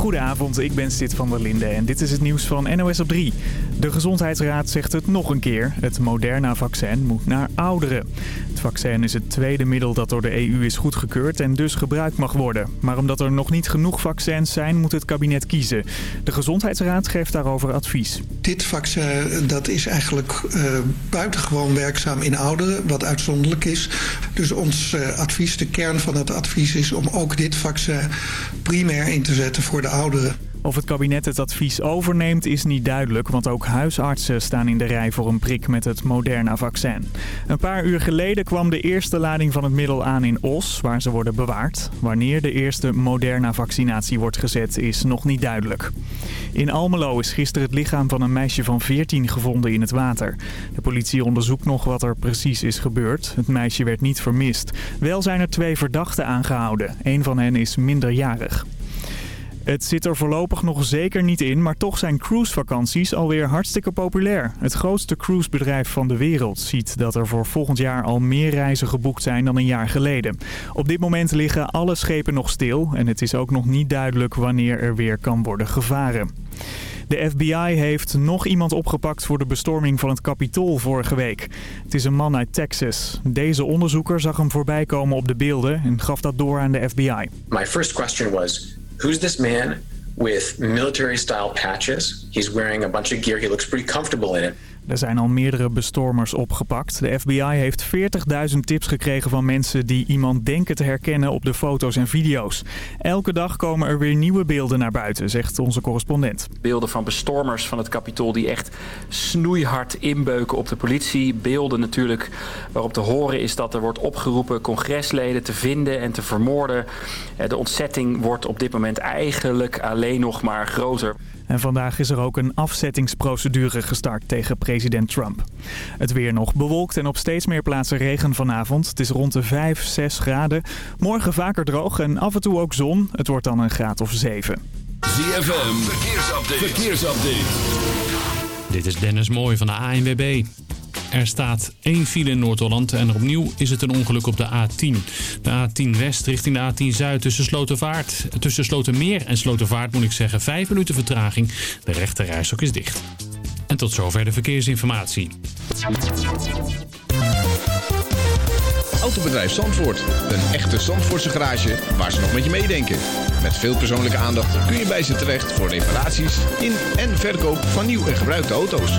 Goedenavond, ik ben Sid van der Linde en dit is het nieuws van NOS op 3. De Gezondheidsraad zegt het nog een keer. Het Moderna-vaccin moet naar ouderen. Het vaccin is het tweede middel dat door de EU is goedgekeurd en dus gebruikt mag worden. Maar omdat er nog niet genoeg vaccins zijn, moet het kabinet kiezen. De Gezondheidsraad geeft daarover advies. Dit vaccin dat is eigenlijk uh, buitengewoon werkzaam in ouderen, wat uitzonderlijk is. Dus ons uh, advies, de kern van het advies is om ook dit vaccin primair in te zetten voor de ouderen. Of het kabinet het advies overneemt is niet duidelijk, want ook huisartsen staan in de rij voor een prik met het Moderna-vaccin. Een paar uur geleden kwam de eerste lading van het middel aan in Os, waar ze worden bewaard. Wanneer de eerste Moderna-vaccinatie wordt gezet is nog niet duidelijk. In Almelo is gisteren het lichaam van een meisje van 14 gevonden in het water. De politie onderzoekt nog wat er precies is gebeurd. Het meisje werd niet vermist. Wel zijn er twee verdachten aangehouden. Een van hen is minderjarig. Het zit er voorlopig nog zeker niet in, maar toch zijn cruisevakanties alweer hartstikke populair. Het grootste cruisebedrijf van de wereld ziet dat er voor volgend jaar al meer reizen geboekt zijn dan een jaar geleden. Op dit moment liggen alle schepen nog stil en het is ook nog niet duidelijk wanneer er weer kan worden gevaren. De FBI heeft nog iemand opgepakt voor de bestorming van het Capitool vorige week. Het is een man uit Texas. Deze onderzoeker zag hem voorbij komen op de beelden en gaf dat door aan de FBI. My first question was who's this man with military style patches? He's wearing a bunch of gear. He looks pretty comfortable in it. Er zijn al meerdere bestormers opgepakt. De FBI heeft 40.000 tips gekregen van mensen die iemand denken te herkennen op de foto's en video's. Elke dag komen er weer nieuwe beelden naar buiten, zegt onze correspondent. Beelden van bestormers van het Capitool die echt snoeihard inbeuken op de politie. Beelden natuurlijk waarop te horen is dat er wordt opgeroepen congresleden te vinden en te vermoorden. Eh, de ontzetting wordt op dit moment eigenlijk alleen nog maar groter. En vandaag is er ook een afzettingsprocedure gestart tegen president Trump. Het weer nog bewolkt en op steeds meer plaatsen regen vanavond. Het is rond de 5, 6 graden. Morgen vaker droog en af en toe ook zon. Het wordt dan een graad of 7. ZFM, verkeersupdate. verkeersupdate. Dit is Dennis Mooij van de ANWB. Er staat één file in Noord-Holland en opnieuw is het een ongeluk op de A10. De A10 West richting de A10 Zuid tussen Slotervaart. Tussen Slotermeer en Slotervaart moet ik zeggen 5 minuten vertraging. De rechte rijstok is dicht. En tot zover de verkeersinformatie. Autobedrijf Zandvoort. Een echte Zandvoortse garage waar ze nog met je meedenken. Met veel persoonlijke aandacht kun je bij ze terecht voor reparaties in en verkoop van nieuw en gebruikte auto's.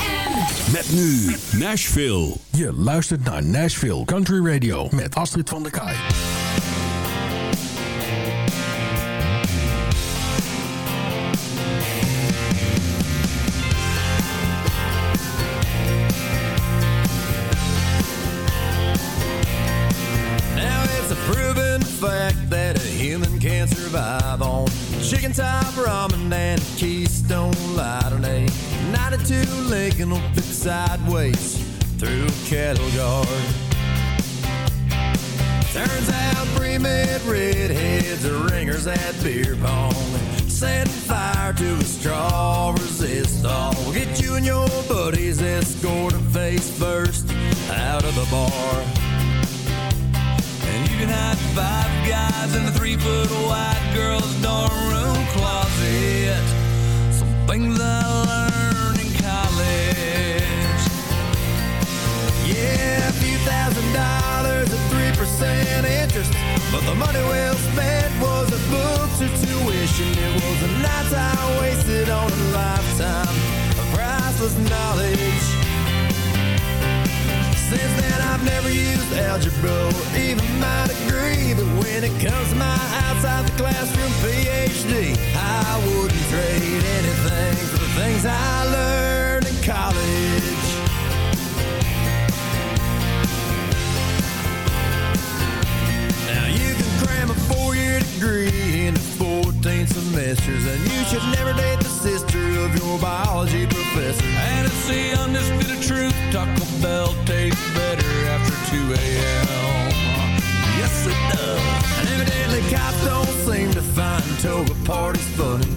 Met nu Nashville. Je luistert naar Nashville Country Radio met Astrid van der Kaai. Now it's a proven fact that a human can survive on chicken top ramen and Keystone Light on a 92 Lincoln will fit sideways through a cattle guard. Turns out pre-med redheads are ringers at beer pong. Setting fire to a straw resist all. Get you and your buddies escorted face first out of the bar. And you can hide five guys in the three foot white girl's dorm room closet. Some things I learned A few thousand dollars at three percent interest. But the money well spent was a books or tuition. It was a night I wasted on a lifetime of priceless knowledge. Since then I've never used algebra or even my degree But when it comes to my outside the classroom PhD semesters And you should never date the sister of your biology professor And it's the undisputed truth Taco Bell tastes better after 2 a.m. Yes, it does. And evidently cops don't seem to find toga parties funny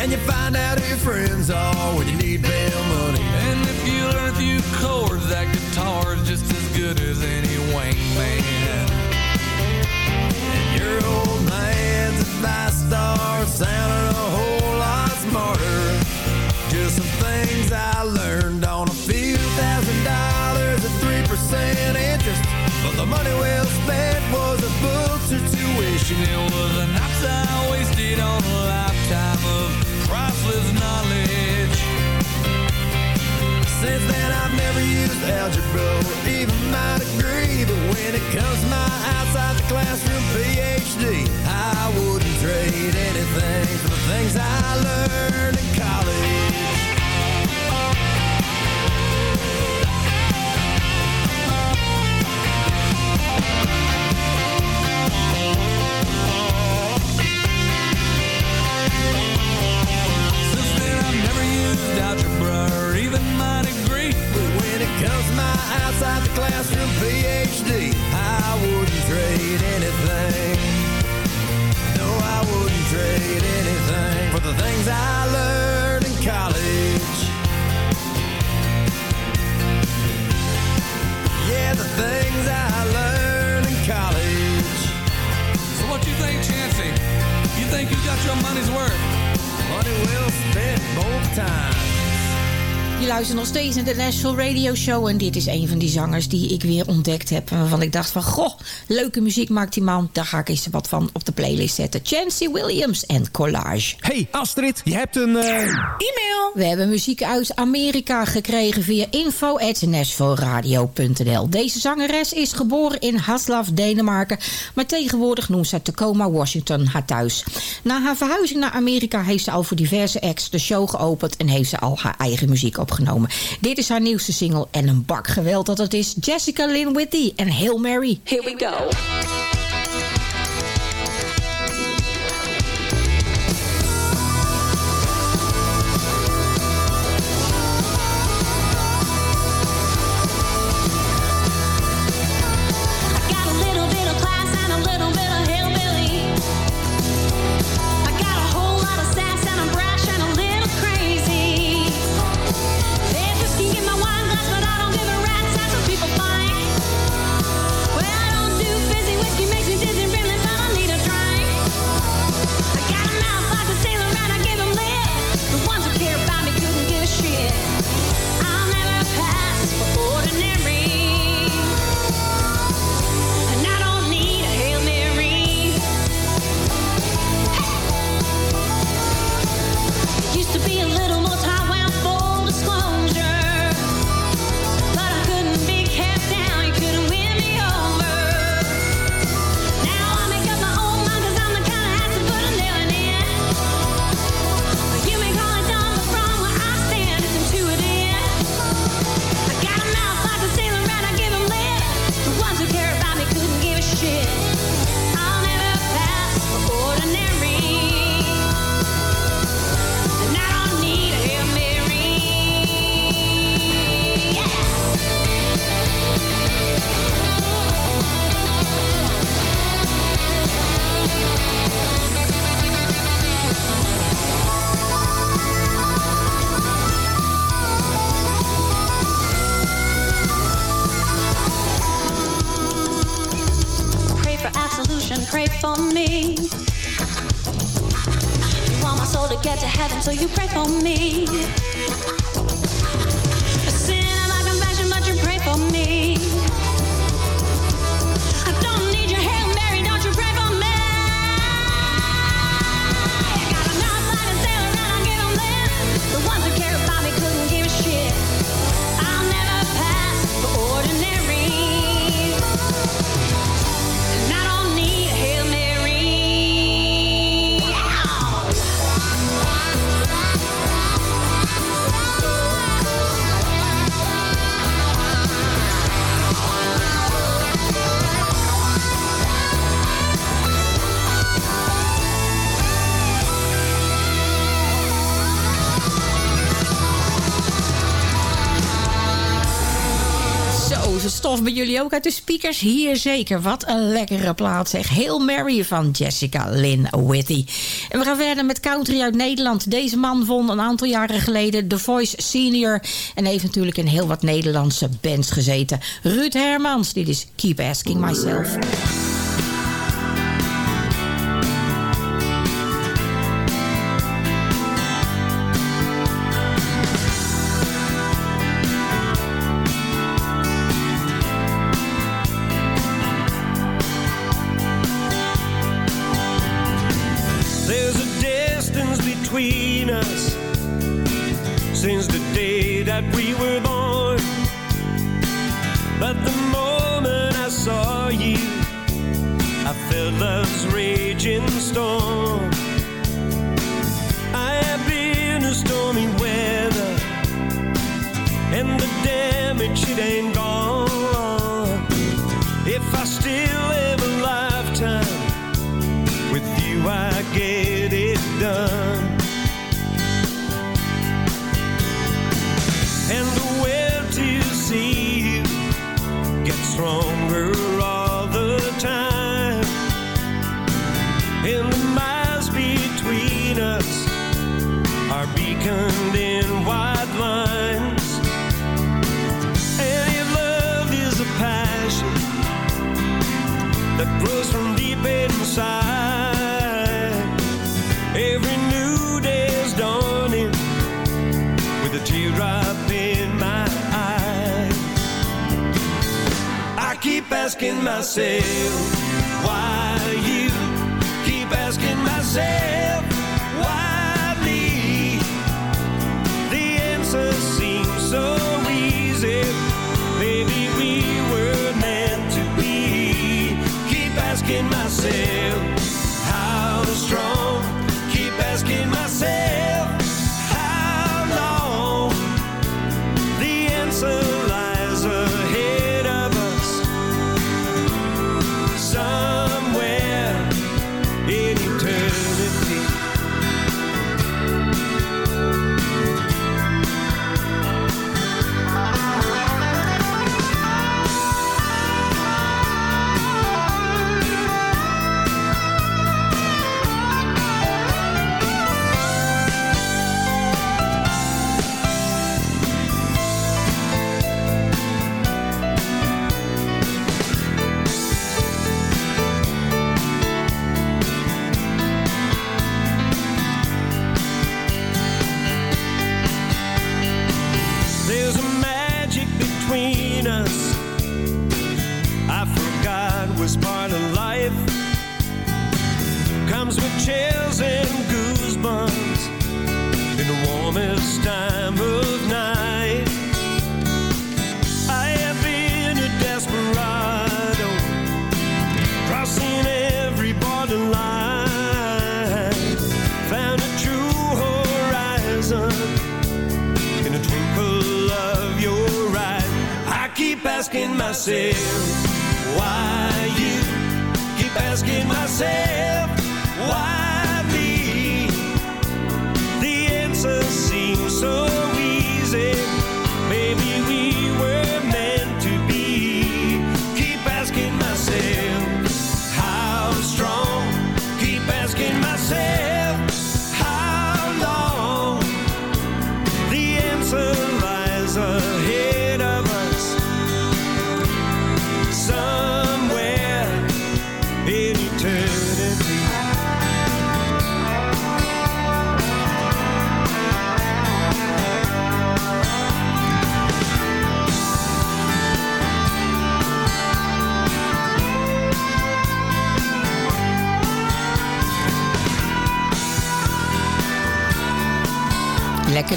And you find out who your friends are when you need bail money And if you learn a few chords, that guitar's just as good as any And advice starts sounding a whole lot smarter. Just some things I learned on a few thousand dollars at three percent interest. But the money well spent was a or tuition. It was a night I wasted on a lifetime of priceless knowledge. Since then I've never used algebra or even my degree But when it comes to my outside the classroom PhD I wouldn't trade anything for the things I learned in college. Since then I've never used algebra or even my degree. But when it comes to my outside the classroom PhD I wouldn't trade anything trade anything For the things I learned in college Yeah, the things I learned in college So what you think, Chancey? You think you got your money's worth? Money well spent both times Je luistert nog steeds naar de Nashville Radio Show. En dit is een van die zangers die ik weer ontdekt heb. Waarvan ik dacht van, goh, leuke muziek maakt die man. Daar ga ik eens wat van op de playlist zetten. Chancey Williams en Collage. Hey Astrid, je hebt een... eh, E-mail. We hebben muziek uit Amerika gekregen via info.nashvilleradio.nl. Deze zangeres is geboren in Haslav, Denemarken. Maar tegenwoordig noemt ze Tacoma, Washington haar thuis. Na haar verhuizing naar Amerika heeft ze al voor diverse acts de show geopend. En heeft ze al haar eigen muziek Dit is haar nieuwste single en een bak geweld dat het is. Jessica Lynn Whitty en Hail Mary. Here we go. ook uit de speakers hier zeker. Wat een lekkere plaat zeg. Heel Mary van Jessica Lynn Withy. En we gaan verder met country uit Nederland. Deze man won een aantal jaren geleden The Voice Senior. En heeft natuurlijk in heel wat Nederlandse bands gezeten. Ruud Hermans, dit is Keep Asking Myself.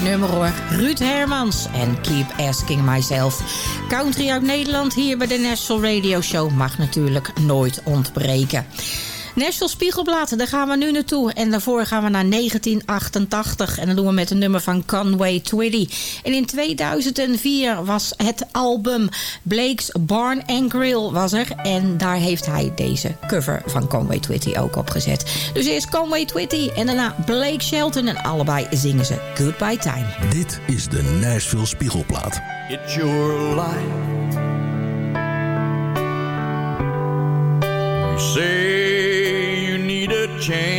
Nummer hoor. Ruud Hermans en Keep Asking Myself. Country uit Nederland hier bij de National Radio Show mag natuurlijk nooit ontbreken. National Spiegelblad, daar gaan we nu naartoe. En daarvoor gaan we naar 1988. En dat doen we met een nummer van Conway Twitty. En in 2004 was het album Blake's Barn and Grill was er. En daar heeft hij deze cover van Conway Twitty ook op gezet. Dus eerst Conway Twitty en daarna Blake Shelton. En allebei zingen ze Goodbye Time. Dit is de Nashville Spiegelplaat. It's your life. You say change.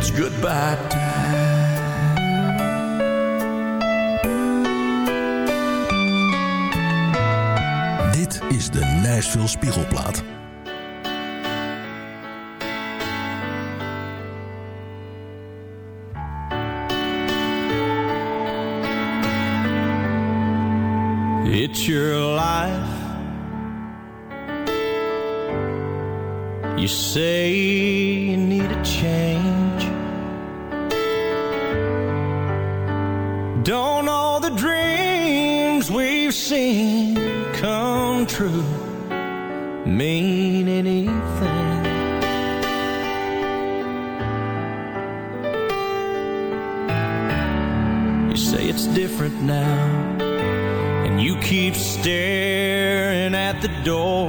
It's goodbye time. Dit is de Nashville Spiegelplaat. It's your life. You say Don't all the dreams we've seen come true mean anything? You say it's different now and you keep staring at the door.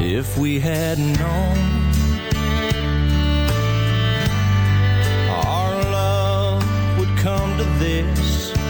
If we had known our love would come to this.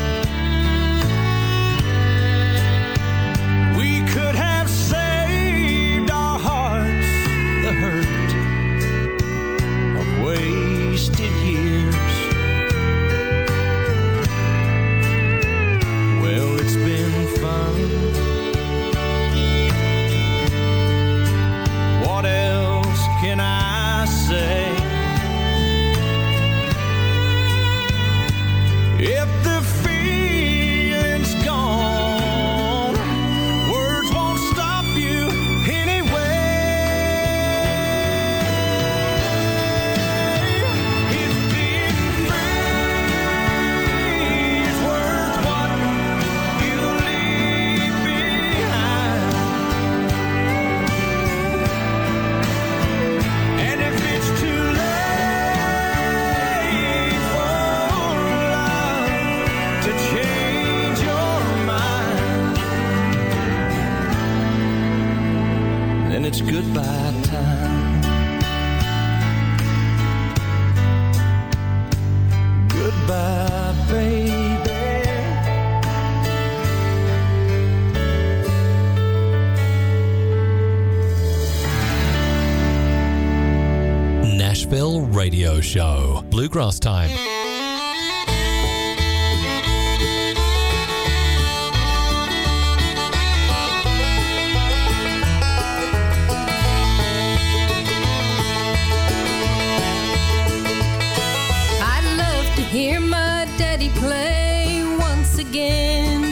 Bluegrass Time. I'd love to hear my daddy play once again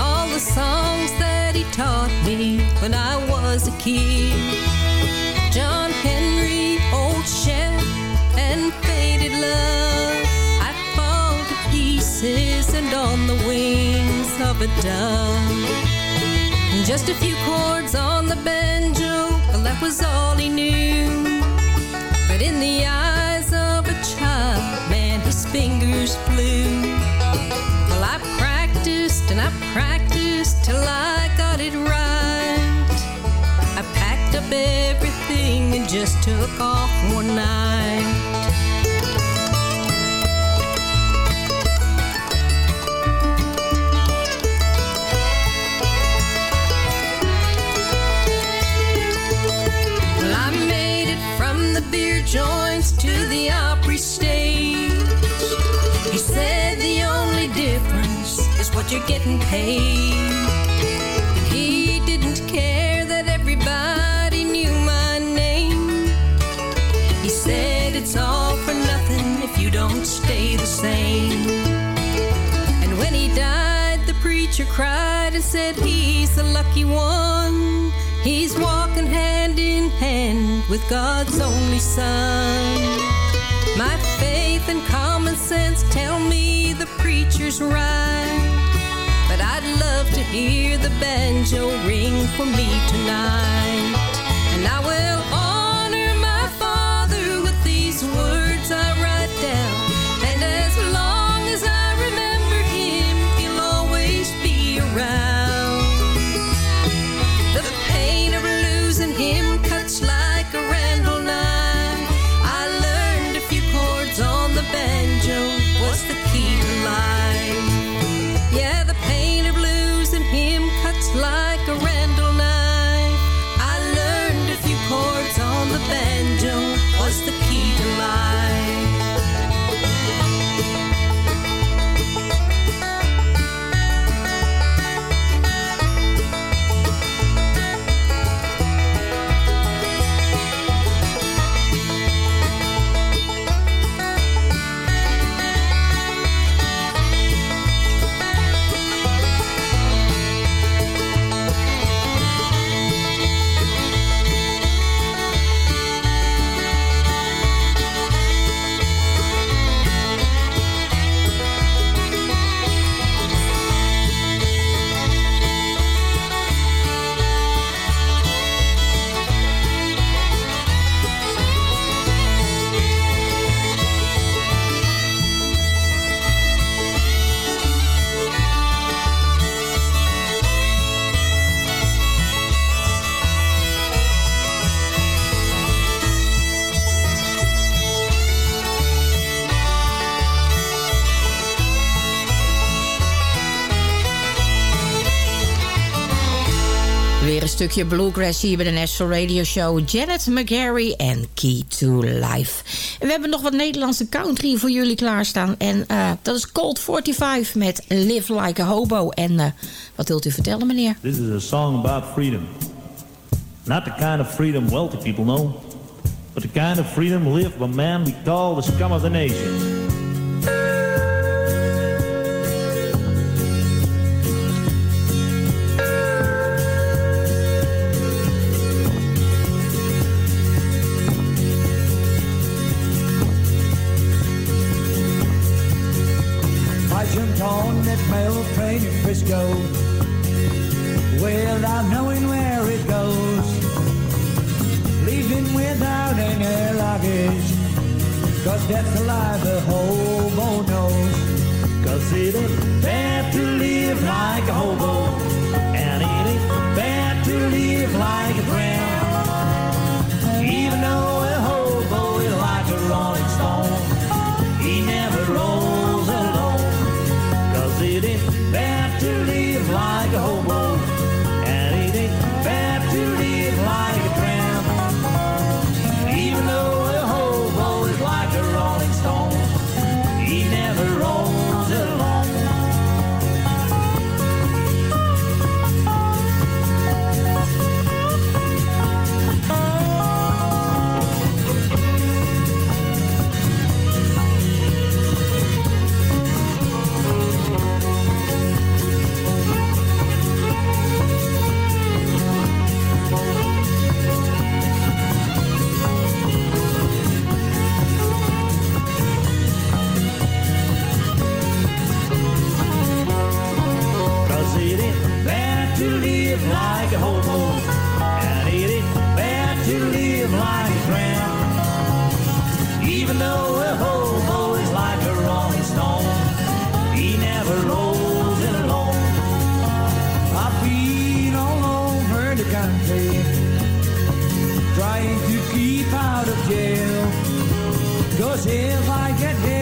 all the songs that he taught me when I was a kid. Love. I fall to pieces and on the wings of a dove. Just a few chords on the banjo, well, that was all he knew. But in the eyes of a child, man, his fingers flew. Well, I practiced and I practiced till I got it right. I packed up everything and just took off one night. Joints to the Opry stage. He said the only difference is what you're getting paid. He didn't care that everybody knew my name. He said it's all for nothing if you don't stay the same. And when he died, the preacher cried and said he's the lucky one. He's walking hand in hand with God's only son. My faith and common sense tell me the preacher's right. But I'd love to hear the banjo ring for me tonight. And I will stukje bluegrass hier bij de National Radio Show. Janet McGarry en Key to Life. We hebben nog wat Nederlandse country voor jullie klaarstaan. En eh, dat is Cold 45 met Live Like a Hobo. En eh, wat wilt u vertellen, meneer? This is a song about freedom. Not the kind of freedom wealthy people know, but the kind of freedom lived by man we call the scum of the nation. Cause if I get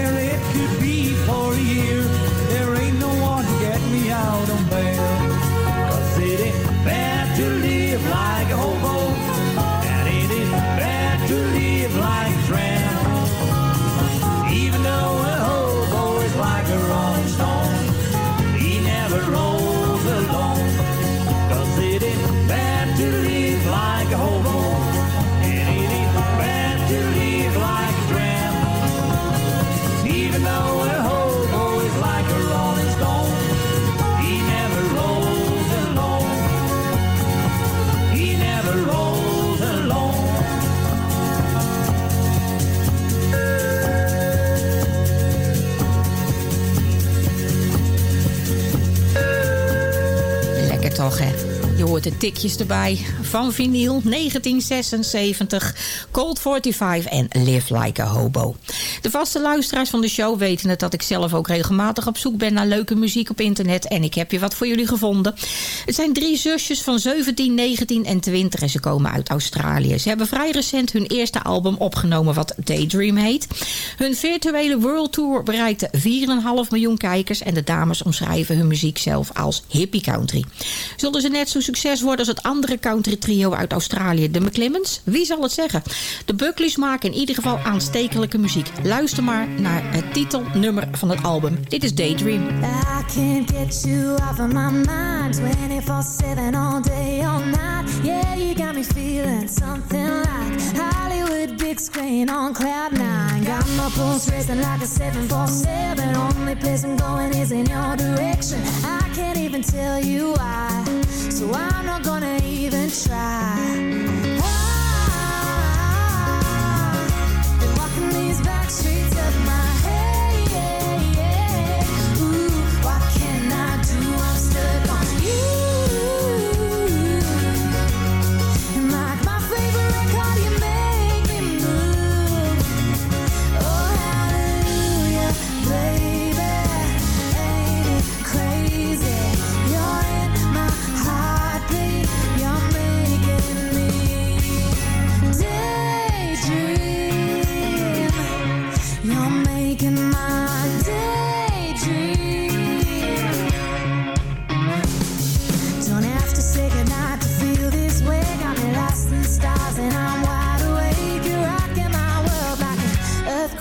Mujer. Hoort de tikjes erbij. Van vinyl 1976, Cold 45 en Live Like a Hobo. De vaste luisteraars van de show weten het dat ik zelf ook regelmatig op zoek ben naar leuke muziek op internet. En ik heb hier wat voor jullie gevonden. Het zijn drie zusjes van 17, 19 en 20 en ze komen uit Australië. Ze hebben vrij recent hun eerste album opgenomen wat Daydream heet. Hun virtuele World Tour bereikte 4,5 miljoen kijkers en de dames omschrijven hun muziek zelf als hippie country. Zullen ze net zo succes worden als het andere country trio uit Australië, de McClimmons? Wie zal het zeggen? De Buckleys maken in ieder geval aanstekelijke muziek. Luister maar naar het titelnummer van het album. Dit is Daydream. I can't get you off of my mind 24-7 all day, all night Yeah, you got me feeling something like Hollywood big screen on cloud nine Got my pulse racing like a 747 Only I'm going is in your direction. I can't even tell you why. So I'm not gonna even try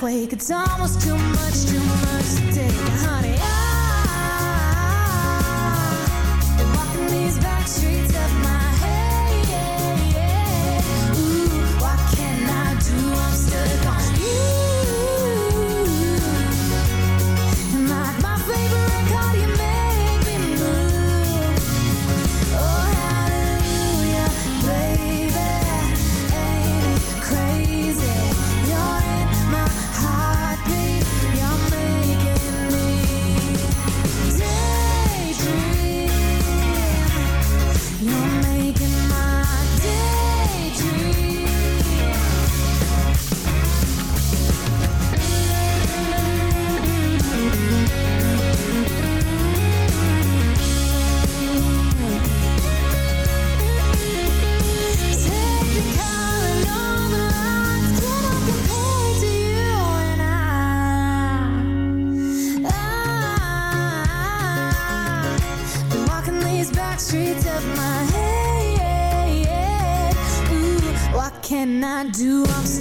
It's almost too much, too much. I do? I'm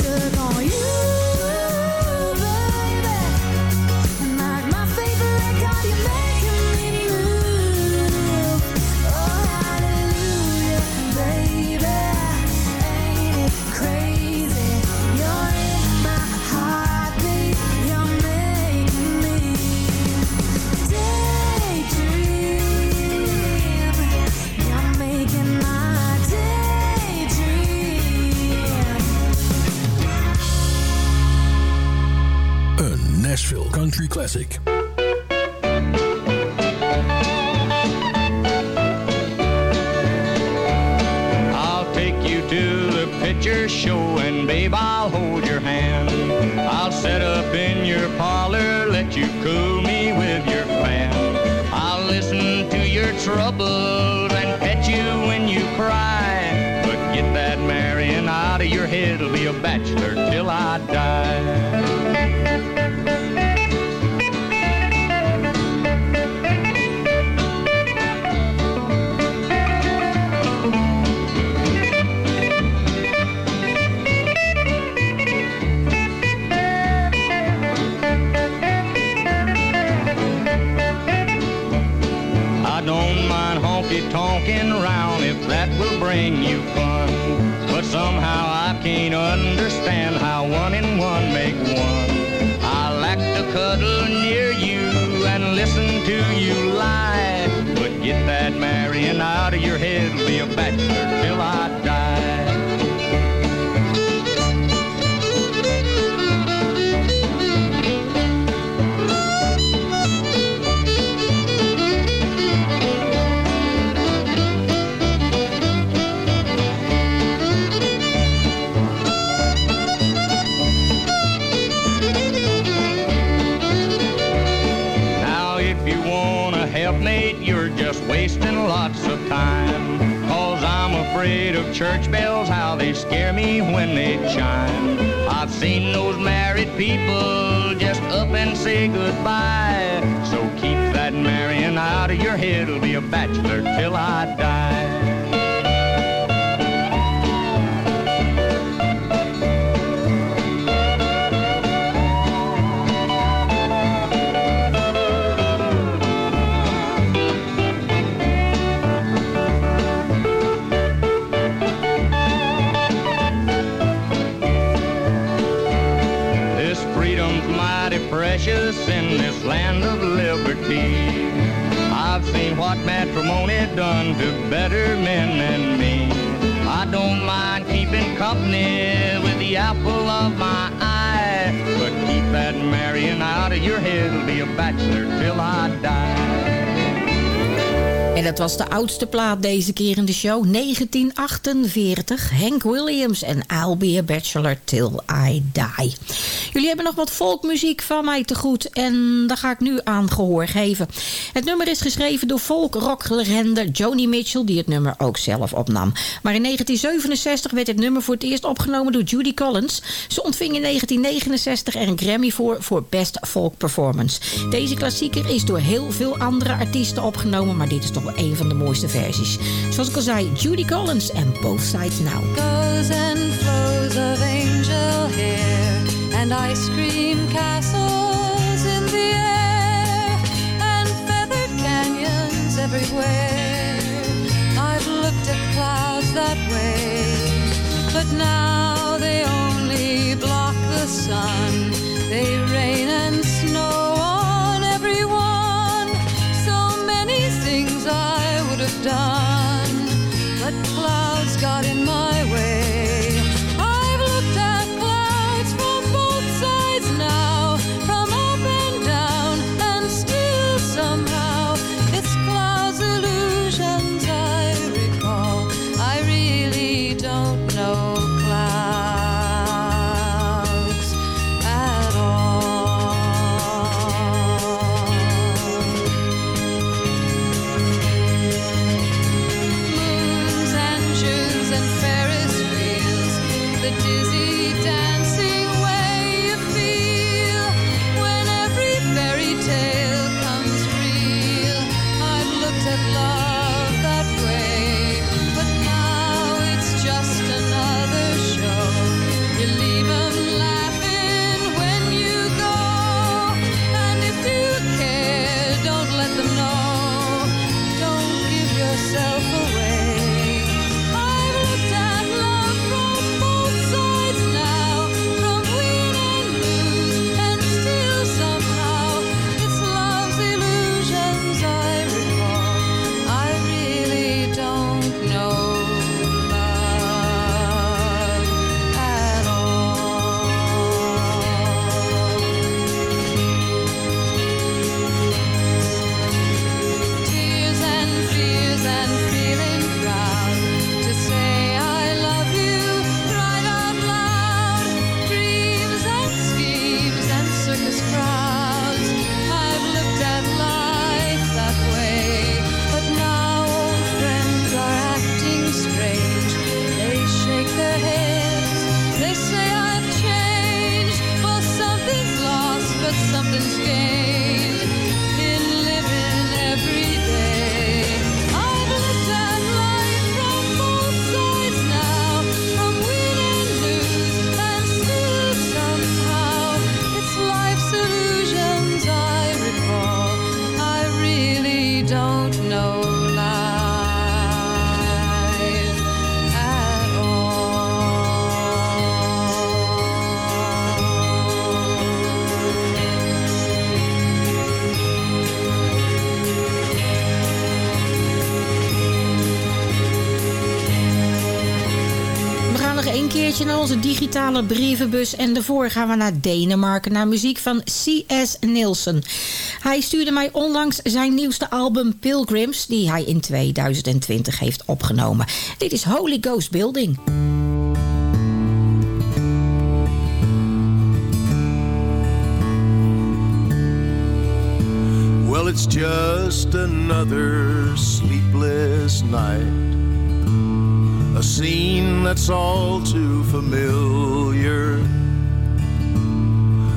to you lie. But get that marrying out of your head, be a bachelor till I die. Afraid of church bells, how they scare me when they chime. I've seen those married people just up and say goodbye. So keep that marrying out of your head, it'll be a bachelor till I die. Your head, will be a bachelor till I die. En dat was de oudste plaat deze keer in de show. 1948. Hank Williams en I'll be a bachelor till I die. Jullie hebben nog wat folkmuziek van mij te goed. En daar ga ik nu aan gehoor geven. Het nummer is geschreven door folk-rock-legende Joni Mitchell... die het nummer ook zelf opnam. Maar in 1967 werd het nummer voor het eerst opgenomen door Judy Collins. Ze ontving in 1969 er een Grammy voor... voor Best Folk Performance. Deze klassieker is door heel veel andere artiesten opgenomen... maar dit is toch wel een van de mooiste versies. Zoals ik al zei, Judy Collins en Both Sides Now. goes and flows of angel hair and ice cream castles in the air, and feathered canyons everywhere. I've looked at clouds that way, but now they only block the sun. They rain and snow I would have done, onze digitale brievenbus. En daarvoor gaan we naar Denemarken. Naar muziek van C.S. Nielsen. Hij stuurde mij onlangs zijn nieuwste album Pilgrims. Die hij in 2020 heeft opgenomen. Dit is Holy Ghost Building. Well, it's just another sleepless night. A scene that's all too familiar.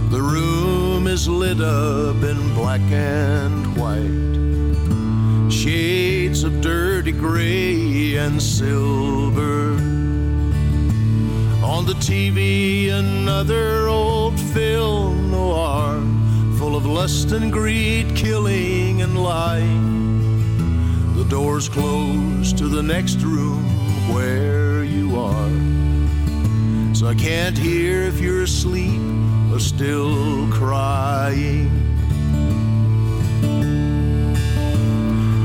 The room is lit up in black and white. Shades of dirty gray and silver. On the TV, another old film noir full of lust and greed, killing and lying. The door's closed to the next room where you are. So I can't hear if you're asleep or still crying.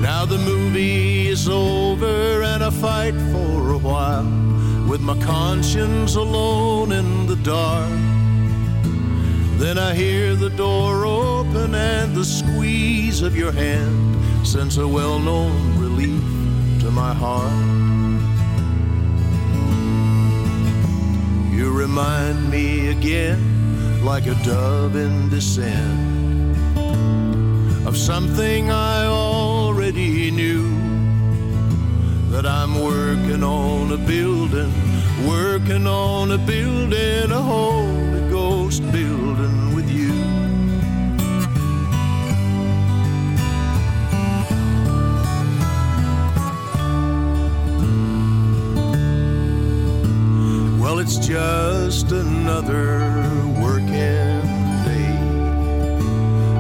Now the movie is over and I fight for a while with my conscience alone in the dark. Then I hear the door open and the squeeze of your hand sends a well known relief to my heart. You remind me again, like a dove in descent, of something I already knew. That I'm working on a building, working on a building, a Holy Ghost building Well, it's just another working day,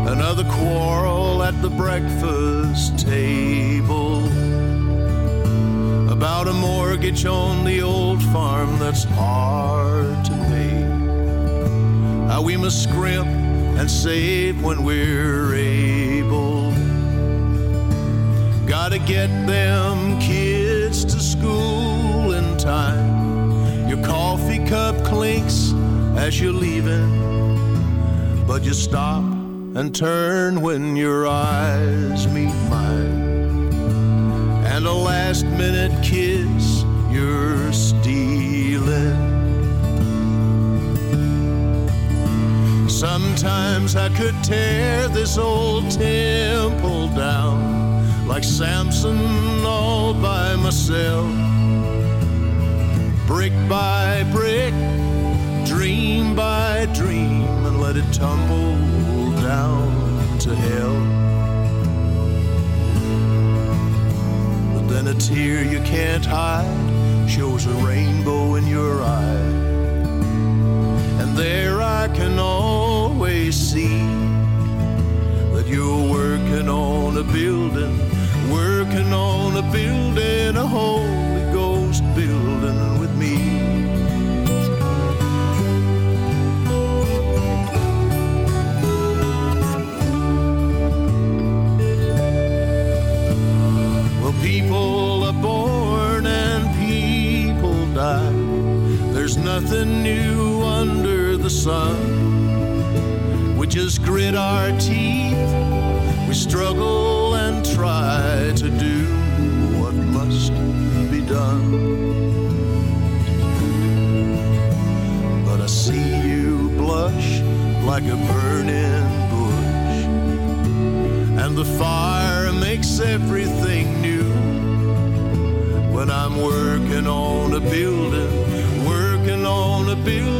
another quarrel at the breakfast table about a mortgage on the old farm that's hard to pay. How we must scrimp and save when we're able. Gotta get them kids to school in time Clinks as you're leaving, but you stop and turn when your eyes meet mine. And a last minute kiss you're stealing. Sometimes I could tear this old temple down like Samson all by myself. Brick by brick, dream by dream, and let it tumble down to hell. But then a tear you can't hide shows a rainbow in your eye. And there I can always see that you're working on a building, working on a building, a Holy people are born and people die. There's nothing new under the sun. We just grit our teeth. We struggle and try to do what must be done. But I see you blush like a burning bush, and the fire makes everything new. When I'm working on a building, working on a building,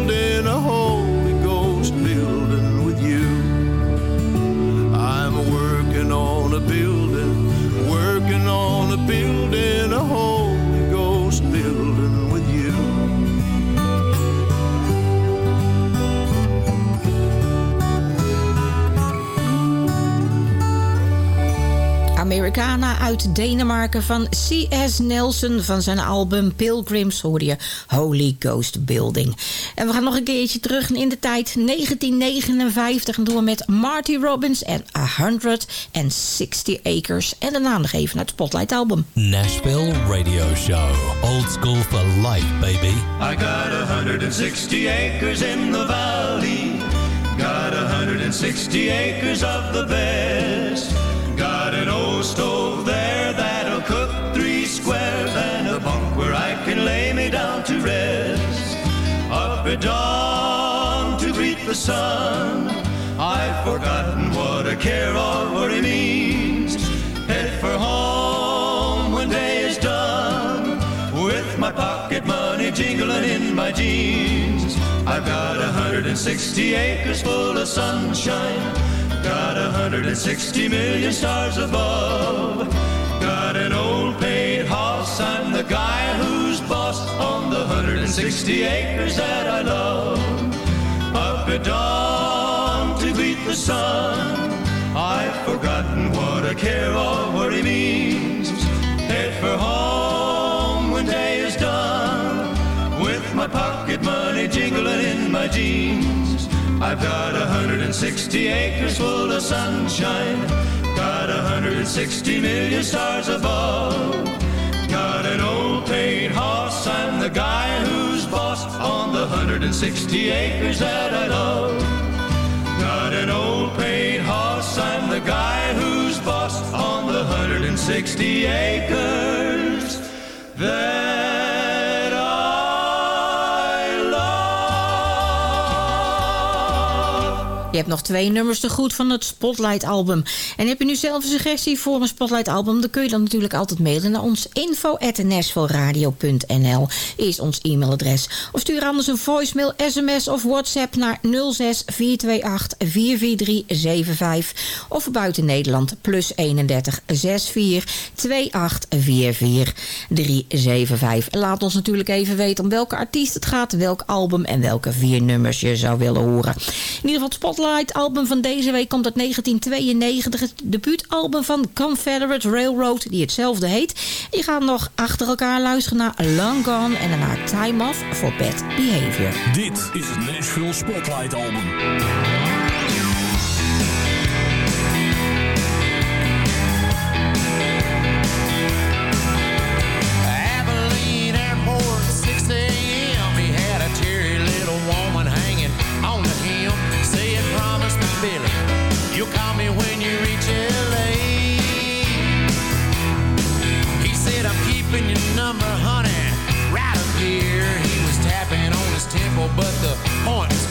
Americana uit Denemarken van C.S. Nelson van zijn album Pilgrims hoorde je Holy Ghost Building. En we gaan nog een keertje terug in de tijd 1959 en doen we met Marty Robbins en 160 Acres en daarna nog even naar het Spotlight album. Nashville Radio Show. Old school for life, baby. I got 160 acres in the valley. Got 160 acres of the best. Stove there that'll cook three squares and a bunk where I can lay me down to rest. Up at dawn to greet the sun. I've forgotten what a care or worry means. Head for home when day is done. With my pocket money jingling in my jeans. I've got 160 acres full of sunshine. Got 160 million stars above. Got an old paid horse. I'm the guy who's boss on the 160 acres that I love. Up at dawn to greet the sun. I've forgotten what a care or worry means. Head for home when day is done. With my pocket money jingling in my jeans. I've got 160 acres full of sunshine. Got 160 million stars above. Got an old paid horse. I'm the guy who's boss on the 160 acres that I love. Got an old paid horse. I'm the guy who's boss on the 160 acres that hebt nog twee nummers te goed van het Spotlight album. En heb je nu zelf een suggestie voor een Spotlight album... dan kun je dan natuurlijk altijd mailen naar ons info.nashvilleradio.nl is ons e-mailadres. Of stuur anders een voicemail, sms of whatsapp naar 06 428 44375. Of buiten Nederland plus 31 64 28 44 375. En laat ons natuurlijk even weten om welke artiest het gaat... welk album en welke vier nummers je zou willen horen. In ieder geval Spotlight album van deze week komt uit 1992. Het debuutalbum van Confederate Railroad, die hetzelfde heet. Die je gaat nog achter elkaar luisteren naar Long Gone en daarna Time Off for Bad Behavior. Dit is het Nashville Spotlight album. but the haunt's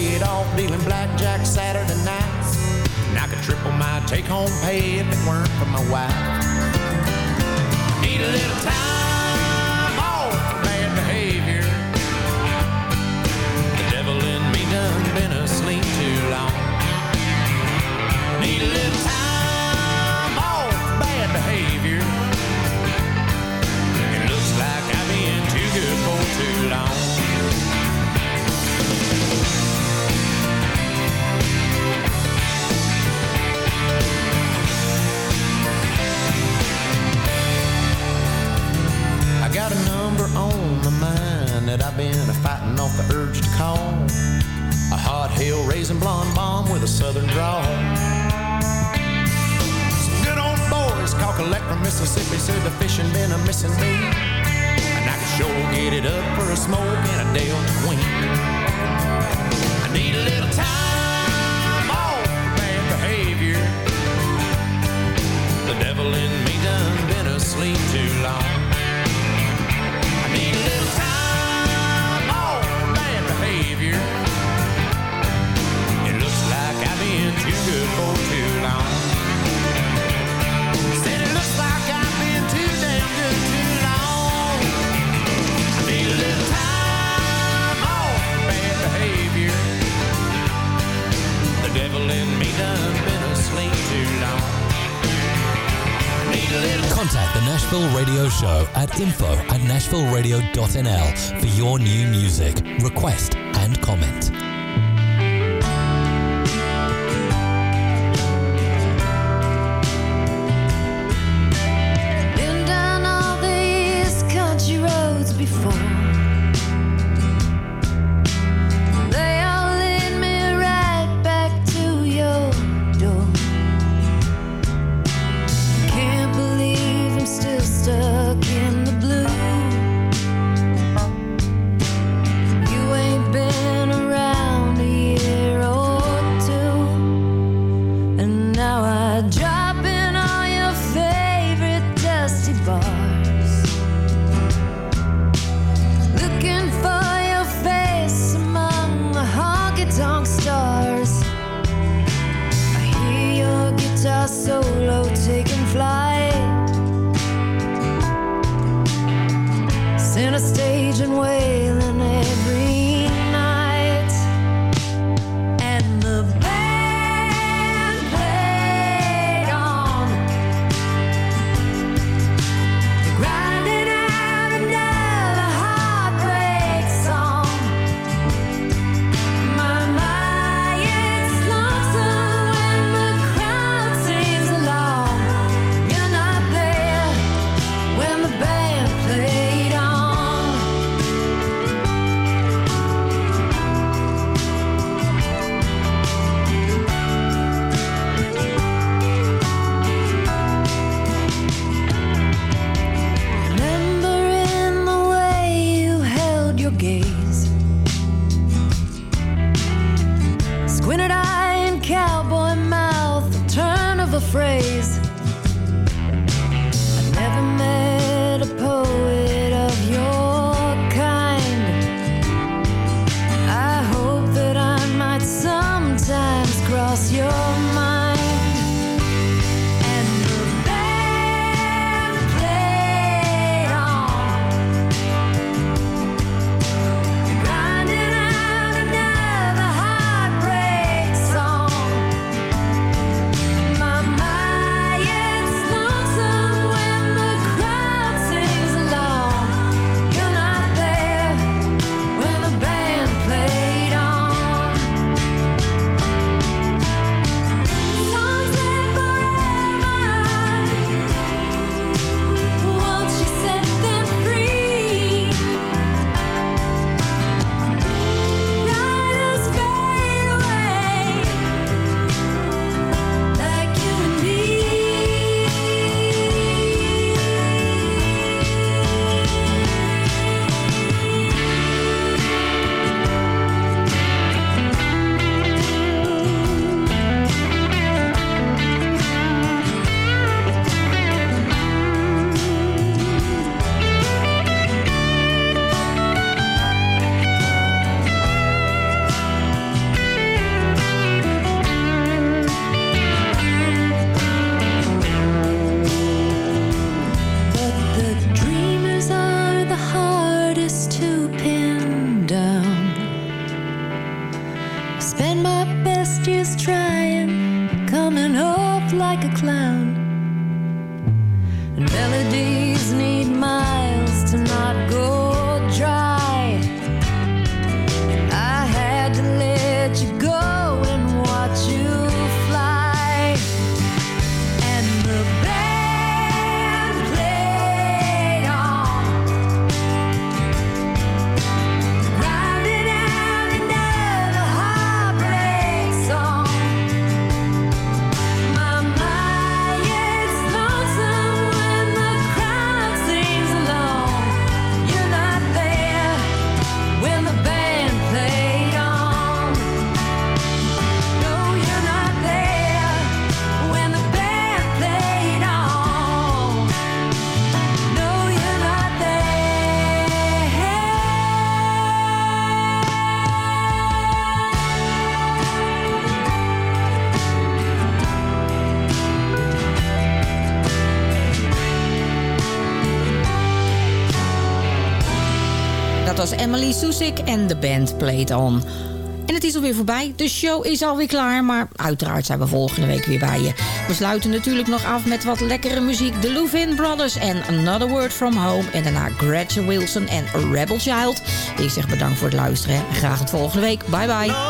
trade off dealing blackjack Saturday nights. And I could triple my take home pay if it weren't for my wife. Need a little time. Het Spotlight been a fighting off the urge to call. A hot hell raising blonde bomb with a southern drawl. Some good old boys call collect from Mississippi said the fishing been a missing me. And I could sure get it up for a smoke and a Delta wing. I need a little time off bad behavior. The devil in me done been asleep too long. Been too good for too long. Said it looks like I've been too damn good too long. I need a little time off bad behavior. The devil in me done been asleep too long. I need a little Contact the Nashville Radio Show at info at nashvilleradio.nl for your new music, request, and comment. Emily Susik en de band Played On. En het is alweer voorbij. De show is alweer klaar. Maar uiteraard zijn we volgende week weer bij je. We sluiten natuurlijk nog af met wat lekkere muziek. De Louvin Brothers en Another Word From Home. En daarna Gretchen Wilson en Rebel Child. Ik zeg bedankt voor het luisteren. Graag het volgende week. Bye bye.